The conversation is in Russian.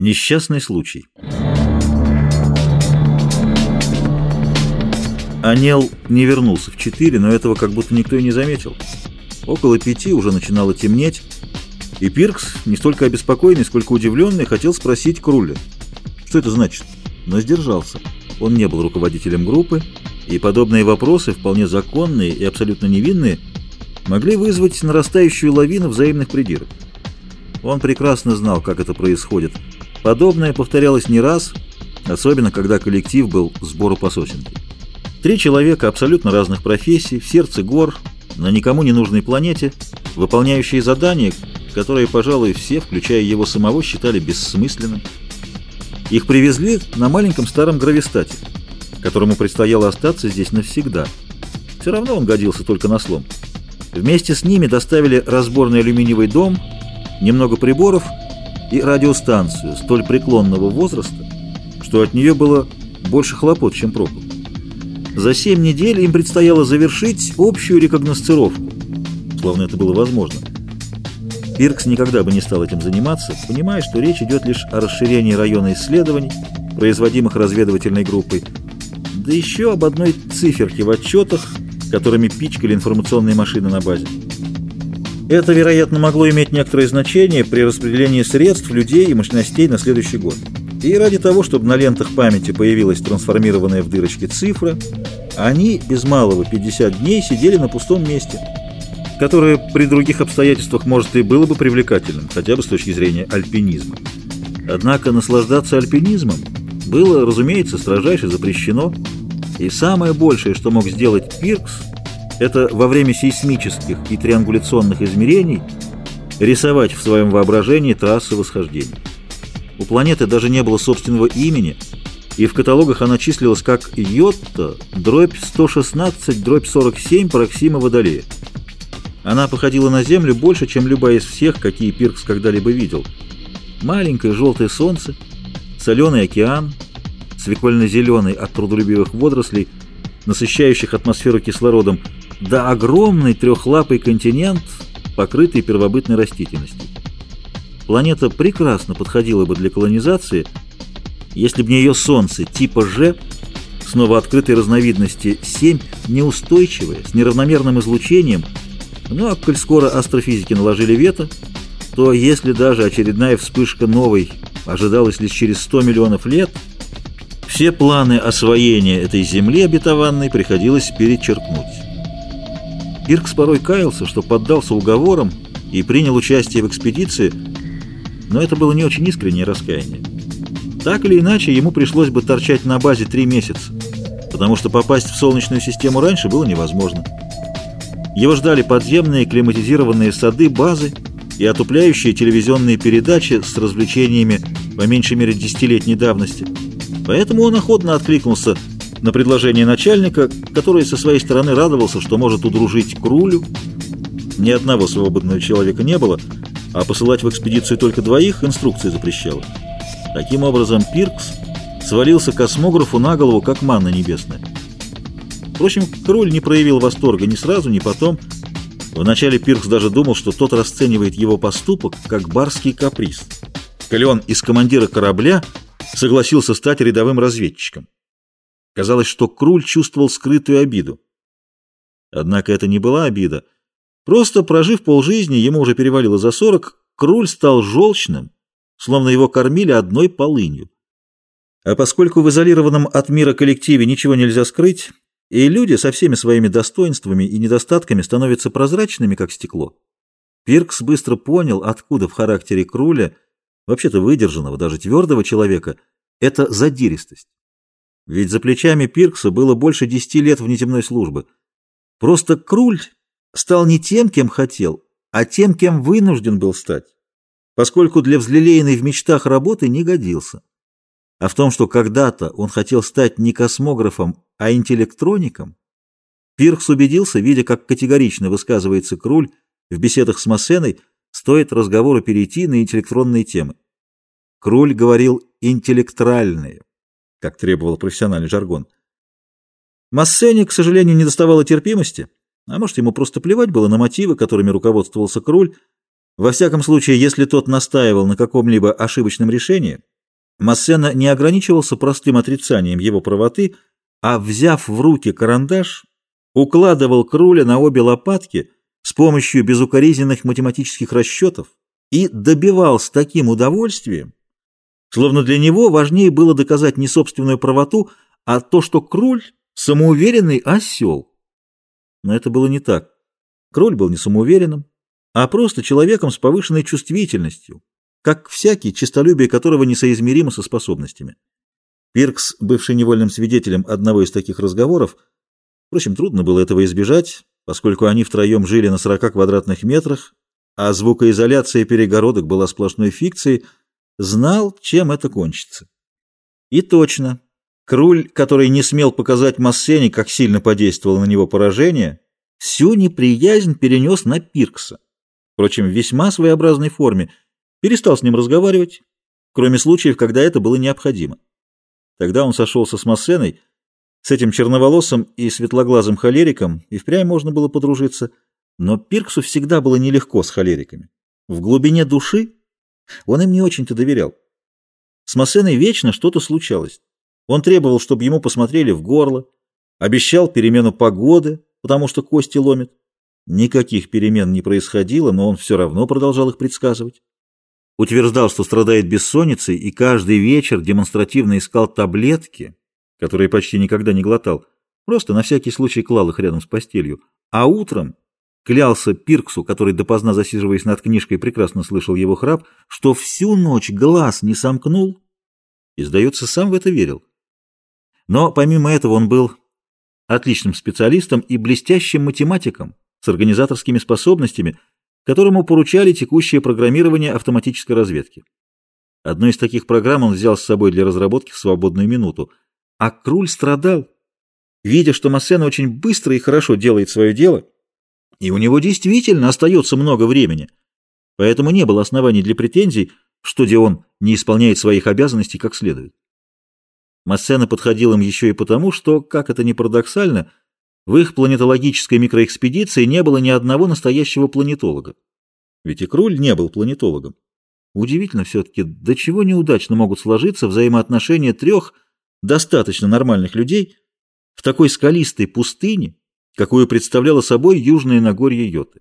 Несчастный случай. Анел не вернулся в четыре, но этого как будто никто и не заметил. Около пяти уже начинало темнеть, и Пиркс, не столько обеспокоенный, сколько удивленный, хотел спросить Круля, что это значит, но сдержался. Он не был руководителем группы, и подобные вопросы, вполне законные и абсолютно невинные, могли вызвать нарастающую лавину взаимных придирок. Он прекрасно знал, как это происходит – Подобное повторялось не раз, особенно когда коллектив был сбору по. Три человека абсолютно разных профессий, в сердце гор, на никому не нужной планете, выполняющие задания, которые, пожалуй, все, включая его самого, считали бессмысленным. Их привезли на маленьком старом гравистате, которому предстояло остаться здесь навсегда. Все равно он годился только на слом. Вместе с ними доставили разборный алюминиевый дом, немного приборов — и радиостанцию столь преклонного возраста, что от нее было больше хлопот, чем проку. За семь недель им предстояло завершить общую рекогносцировку, словно это было возможно. Пиркс никогда бы не стал этим заниматься, понимая, что речь идет лишь о расширении района исследований, производимых разведывательной группой, да еще об одной циферке в отчетах, которыми пичкали информационные машины на базе. Это, вероятно, могло иметь некоторое значение при распределении средств, людей и мощностей на следующий год. И ради того, чтобы на лентах памяти появилась трансформированная в дырочки цифра, они без малого 50 дней сидели на пустом месте, которое при других обстоятельствах, может, и было бы привлекательным, хотя бы с точки зрения альпинизма. Однако наслаждаться альпинизмом было, разумеется, строжайше запрещено, и самое большее, что мог сделать Пиркс – это во время сейсмических и триангуляционных измерений рисовать в своем воображении трассы восхождения. У планеты даже не было собственного имени, и в каталогах она числилась как Йотта, дробь 116, дробь 47 Проксима Водолея. Она походила на Землю больше, чем любая из всех, какие Пиркс когда-либо видел. Маленькое желтое солнце, соленый океан, свекольно-зеленый от трудолюбивых водорослей, насыщающих атмосферу кислородом, да огромный трехлапый континент, покрытый первобытной растительностью. Планета прекрасно подходила бы для колонизации, если бы не ее Солнце типа Ж, снова открытой разновидности 7, неустойчивое, с неравномерным излучением, ну а коль скоро астрофизики наложили вето, то если даже очередная вспышка новой ожидалась лишь через 100 миллионов лет, все планы освоения этой земли обетованной приходилось перечеркнуть. Иркс порой каялся, что поддался уговорам и принял участие в экспедиции, но это было не очень искреннее раскаяние. Так или иначе, ему пришлось бы торчать на базе три месяца, потому что попасть в Солнечную систему раньше было невозможно. Его ждали подземные климатизированные сады базы и отупляющие телевизионные передачи с развлечениями по меньшей мере десятилетней давности. Поэтому он охотно откликнулся на предложение начальника, который со своей стороны радовался, что может удружить Крулю. Ни одного свободного человека не было, а посылать в экспедицию только двоих инструкция запрещала. Таким образом, Пиркс свалился космографу на голову, как манна небесная. Впрочем, Круль не проявил восторга ни сразу, ни потом. Вначале Пиркс даже думал, что тот расценивает его поступок как барский каприз. Коли из командира корабля согласился стать рядовым разведчиком. Казалось, что Круль чувствовал скрытую обиду. Однако это не была обида. Просто прожив полжизни, ему уже перевалило за сорок, Круль стал желчным, словно его кормили одной полынью. А поскольку в изолированном от мира коллективе ничего нельзя скрыть, и люди со всеми своими достоинствами и недостатками становятся прозрачными, как стекло, Пиркс быстро понял, откуда в характере Круля, вообще-то выдержанного, даже твердого человека, эта задиристость. Ведь за плечами Пиркса было больше десяти лет внеземной службы. Просто Круль стал не тем, кем хотел, а тем, кем вынужден был стать, поскольку для взлелеянной в мечтах работы не годился. А в том, что когда-то он хотел стать не космографом, а интеллектроником, Пиркс убедился, видя, как категорично высказывается Круль в беседах с Массеной, стоит разговору перейти на интеллектронные темы. Круль говорил «интеллектральные», как требовал профессиональный жаргон. Массене, к сожалению, не доставало терпимости, а может, ему просто плевать было на мотивы, которыми руководствовался Круль, Во всяком случае, если тот настаивал на каком-либо ошибочном решении, Массена не ограничивался простым отрицанием его правоты, а, взяв в руки карандаш, укладывал Круля на обе лопатки с помощью безукоризненных математических расчетов и добивал с таким удовольствием, словно для него важнее было доказать не собственную правоту, а то, что Круль — самоуверенный осел. Но это было не так. Кроль был не самоуверенным, а просто человеком с повышенной чувствительностью, как всякий, честолюбие которого несоизмеримо со способностями. Пиркс, бывший невольным свидетелем одного из таких разговоров, впрочем, трудно было этого избежать, поскольку они втроем жили на 40 квадратных метрах, а звукоизоляция перегородок была сплошной фикцией, знал, чем это кончится. И точно, Круль, который не смел показать Массене, как сильно подействовало на него поражение, всю неприязнь перенес на Пиркса. Впрочем, в весьма своеобразной форме, перестал с ним разговаривать, кроме случаев, когда это было необходимо. Тогда он сошелся с Массеной, с этим черноволосым и светлоглазым холериком, и впрямь можно было подружиться, но Пирксу всегда было нелегко с холериками. В глубине души он им не очень-то доверял. С Массеной вечно что-то случалось. Он требовал, чтобы ему посмотрели в горло, обещал перемену погоды, потому что кости ломит. Никаких перемен не происходило, но он все равно продолжал их предсказывать. Утверждал, что страдает бессонницей, и каждый вечер демонстративно искал таблетки, которые почти никогда не глотал, просто на всякий случай клал их рядом с постелью, а утром клялся Пирксу, который допоздна засиживаясь над книжкой прекрасно слышал его храп, что всю ночь глаз не сомкнул и, сдается, сам в это верил. Но помимо этого он был отличным специалистом и блестящим математиком с организаторскими способностями, которому поручали текущее программирование автоматической разведки. Одну из таких программ он взял с собой для разработки в свободную минуту, а Круль страдал, видя, что Массена очень быстро и хорошо делает свое дело, и у него действительно остается много времени, поэтому не было оснований для претензий, что где он не исполняет своих обязанностей как следует. Массена подходил им еще и потому, что, как это ни парадоксально, в их планетологической микроэкспедиции не было ни одного настоящего планетолога. Ведь и Круль не был планетологом. Удивительно все-таки, до чего неудачно могут сложиться взаимоотношения трех достаточно нормальных людей в такой скалистой пустыне, какую представляло собой южное Нагорье Йоты.